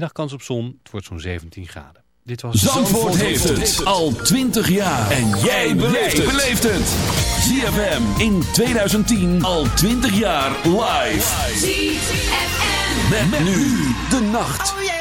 Middagkans op zon, het wordt zo'n 17 graden. Dit was Zandvoort, Zandvoort heeft het al 20 jaar. En jij beleeft het. ZFM in 2010 al 20 jaar live. ZFM. Met, met, nu de nacht. Oh,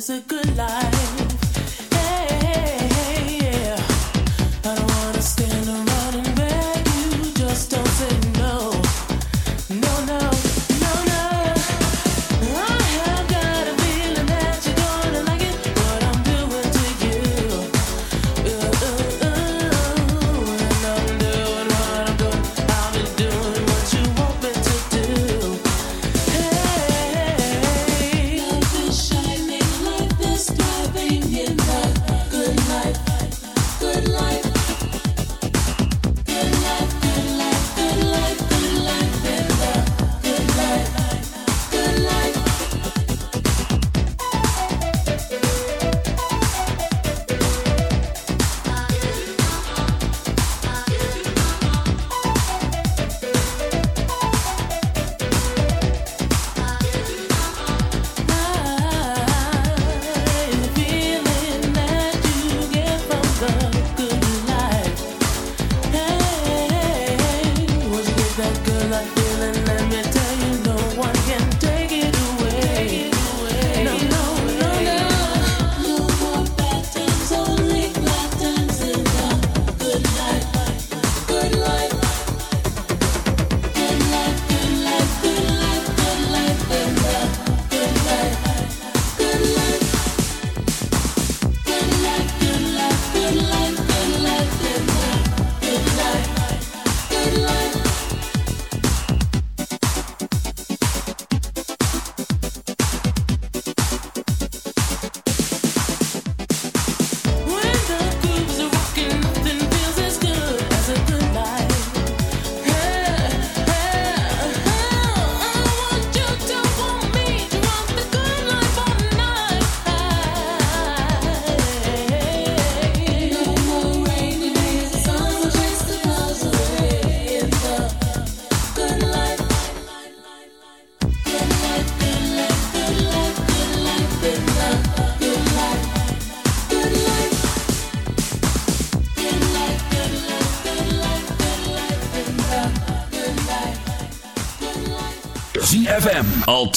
It's a good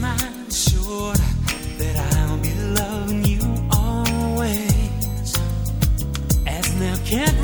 mind sure that I'll be loving you always. As now can't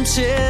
some chill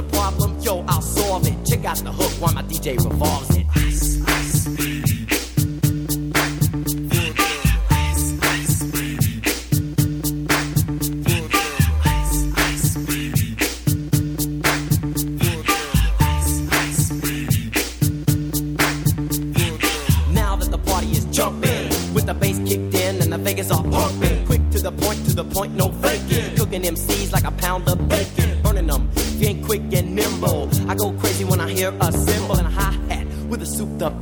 A problem, yo, I'll solve it. Check out the hook while my DJ revolves it. Ice, ice, baby. Now that the party is jumping, with the bass kicked in and the Vegas all pumping. Quick to the point, to the point, no faking. Cooking MCs like a pound of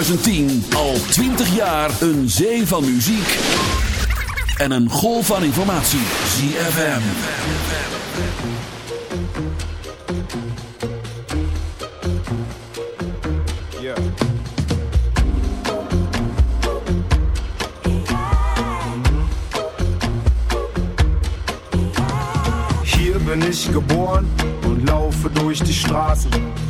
2010 al 20 jaar een zee van muziek en een golf van informatie. ZFM. Yeah. Hier bin ich geboren und laufe durch die Straßen.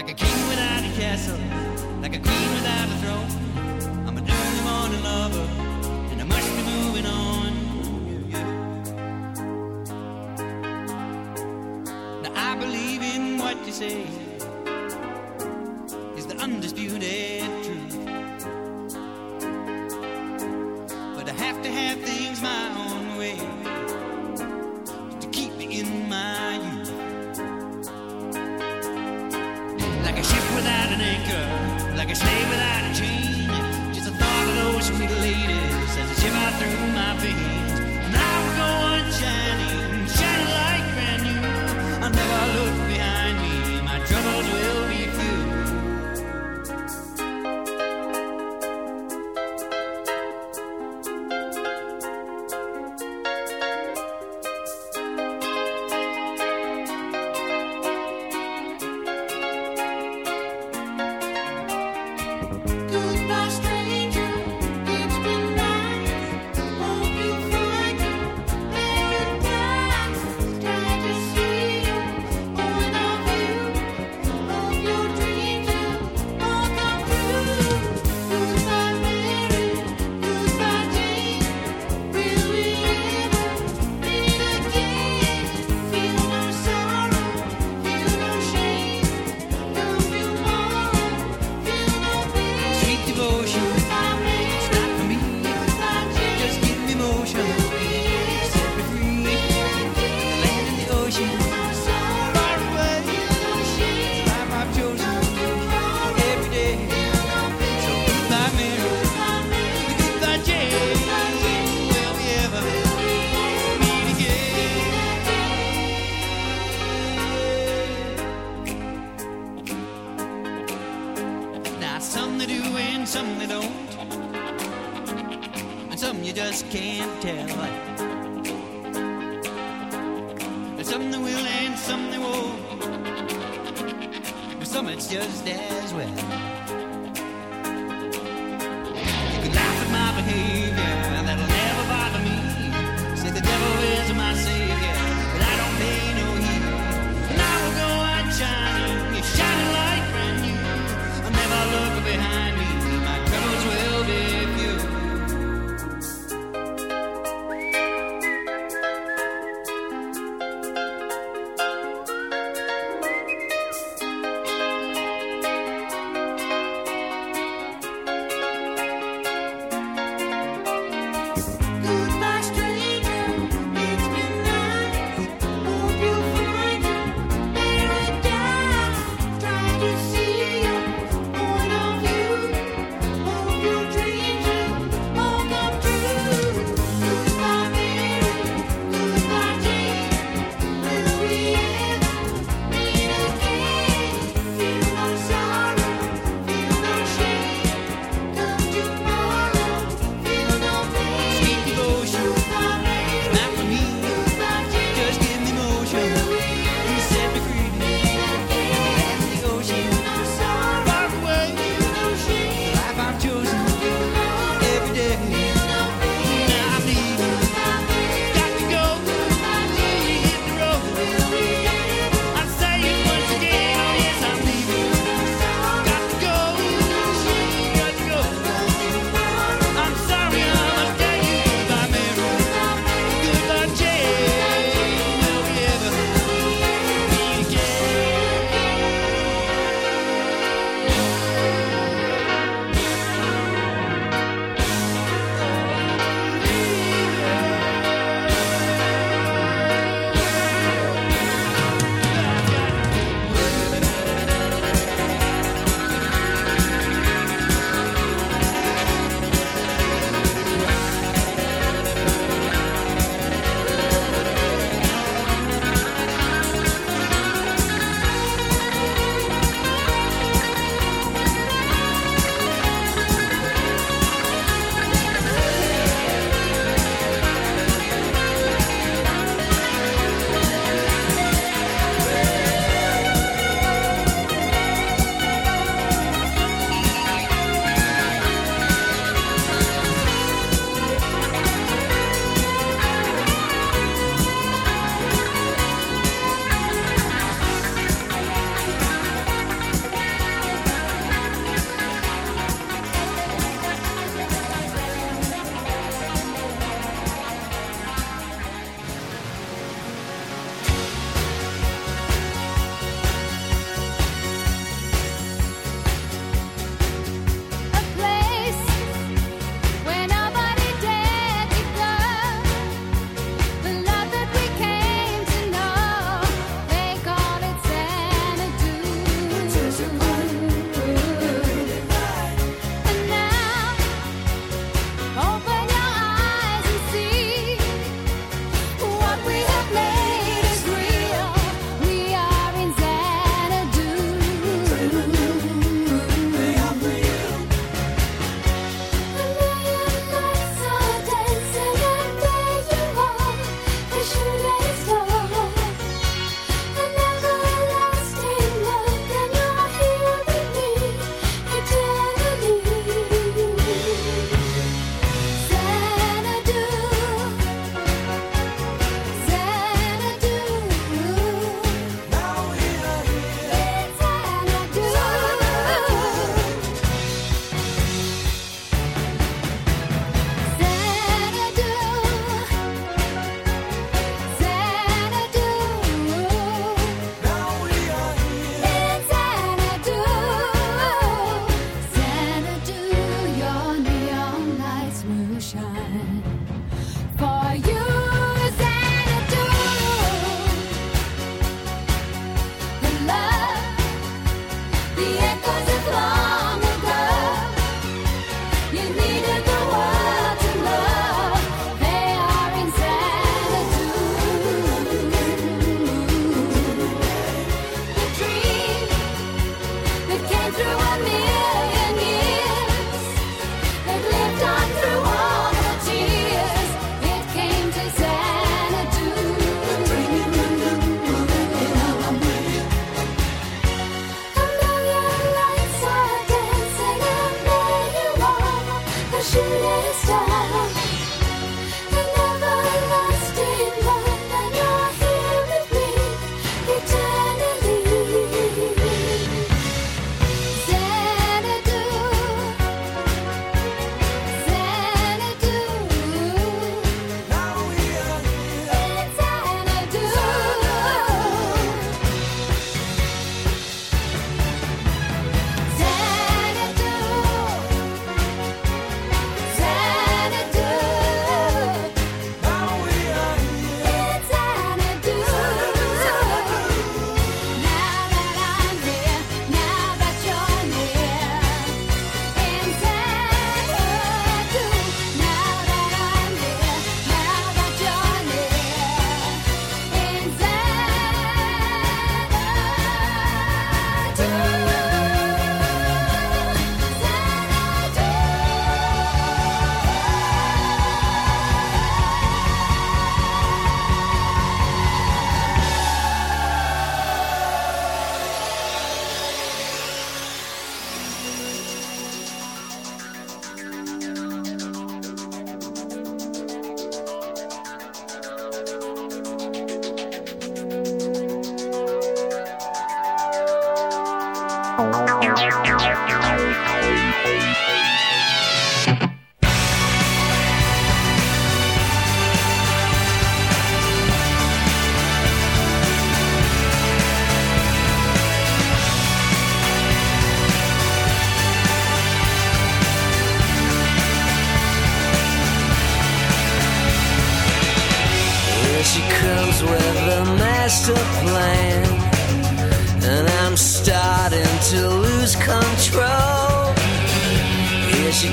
Like a king without a castle, like a queen without a throne. I'm an early morning lover, and I must be moving on. Now I believe in what you say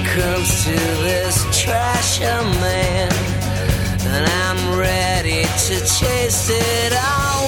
comes to this trasher man, and I'm ready to chase it all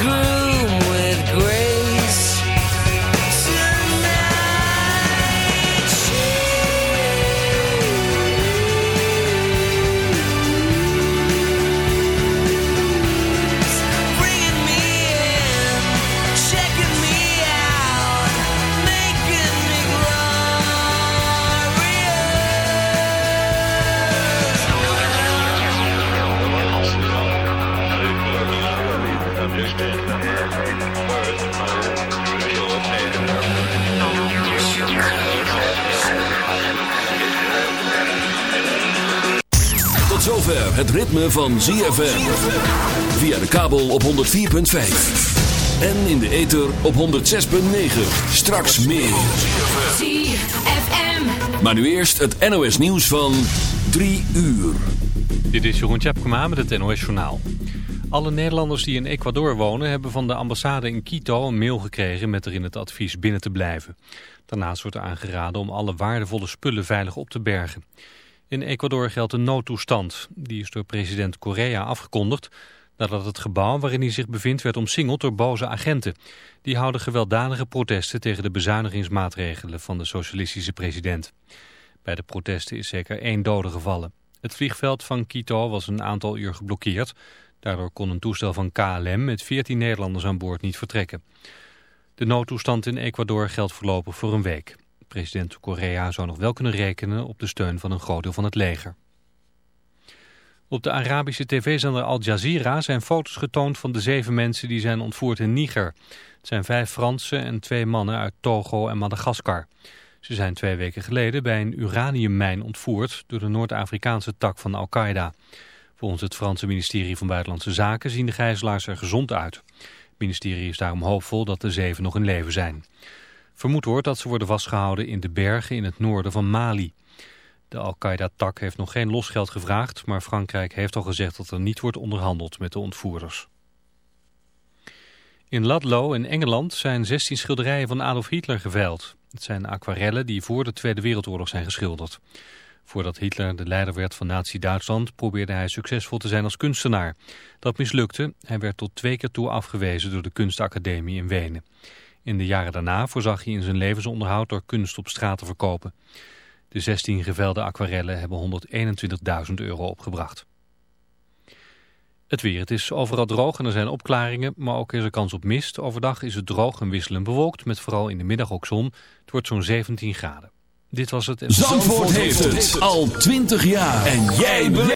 zover het ritme van ZFM. Via de kabel op 104.5. En in de ether op 106.9. Straks meer. ZFM. Maar nu eerst het NOS nieuws van 3 uur. Dit is Jeroen Tjepkema met het NOS Journaal. Alle Nederlanders die in Ecuador wonen hebben van de ambassade in Quito een mail gekregen met erin het advies binnen te blijven. Daarnaast wordt er aangeraden om alle waardevolle spullen veilig op te bergen. In Ecuador geldt een noodtoestand. Die is door president Correa afgekondigd nadat het gebouw waarin hij zich bevindt werd omsingeld door boze agenten. Die houden gewelddadige protesten tegen de bezuinigingsmaatregelen van de socialistische president. Bij de protesten is zeker één dode gevallen. Het vliegveld van Quito was een aantal uur geblokkeerd. Daardoor kon een toestel van KLM met 14 Nederlanders aan boord niet vertrekken. De noodtoestand in Ecuador geldt voorlopig voor een week. President Correa zou nog wel kunnen rekenen op de steun van een groot deel van het leger. Op de Arabische tv-zender Al Jazeera zijn foto's getoond van de zeven mensen die zijn ontvoerd in Niger. Het zijn vijf Fransen en twee mannen uit Togo en Madagaskar. Ze zijn twee weken geleden bij een uraniummijn ontvoerd door de Noord-Afrikaanse tak van Al-Qaeda. Volgens het Franse ministerie van Buitenlandse Zaken zien de gijzelaars er gezond uit. Het ministerie is daarom hoopvol dat de zeven nog in leven zijn. Vermoed wordt dat ze worden vastgehouden in de bergen in het noorden van Mali. De Al-Qaeda-tak heeft nog geen losgeld gevraagd, maar Frankrijk heeft al gezegd dat er niet wordt onderhandeld met de ontvoerders. In Ludlow in Engeland zijn 16 schilderijen van Adolf Hitler geveild. Het zijn aquarellen die voor de Tweede Wereldoorlog zijn geschilderd. Voordat Hitler de leider werd van Nazi-Duitsland probeerde hij succesvol te zijn als kunstenaar. Dat mislukte. Hij werd tot twee keer toe afgewezen door de kunstacademie in Wenen. In de jaren daarna voorzag hij in zijn levensonderhoud door kunst op straat te verkopen. De 16 gevelde aquarellen hebben 121.000 euro opgebracht. Het weer. Het is overal droog en er zijn opklaringen, maar ook is er kans op mist. Overdag is het droog en wisselend bewolkt, met vooral in de middag ook zon. Het wordt zo'n 17 graden. Dit was het. Zandvoort heeft het al 20 jaar. En jij